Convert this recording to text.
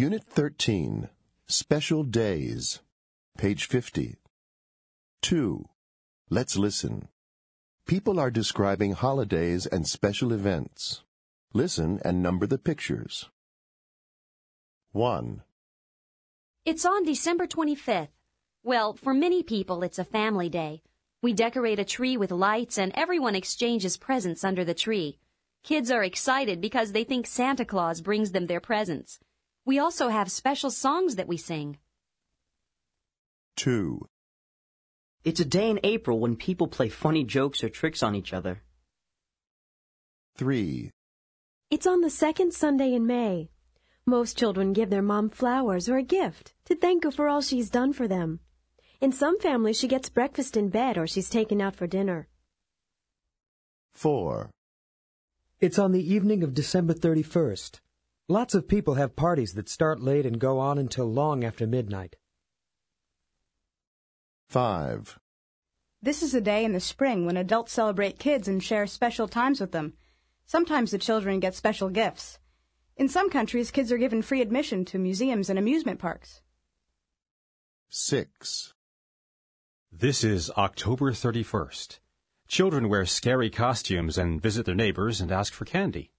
Unit 13, Special Days, page 50. 2. Let's listen. People are describing holidays and special events. Listen and number the pictures. 1, It's on December 25th. Well, for many people, it's a family day. We decorate a tree with lights and everyone exchanges presents under the tree. Kids are excited because they think Santa Claus brings them their presents. We also have special songs that we sing. 2, It's a day in April when people play funny jokes or tricks on each other. 3, It's on the second Sunday in May. Most children give their mom flowers or a gift to thank her for all she's done for them. In some families, she gets breakfast in bed or she's taken out for dinner. 4, It's on the evening of December 31st. Lots of people have parties that start late and go on until long after midnight. 5, This is a day in the spring when adults celebrate kids and share special times with them. Sometimes the children get special gifts. In some countries, kids are given free admission to museums and amusement parks. 6, This is October 31st. Children wear scary costumes and visit their neighbors and ask for candy.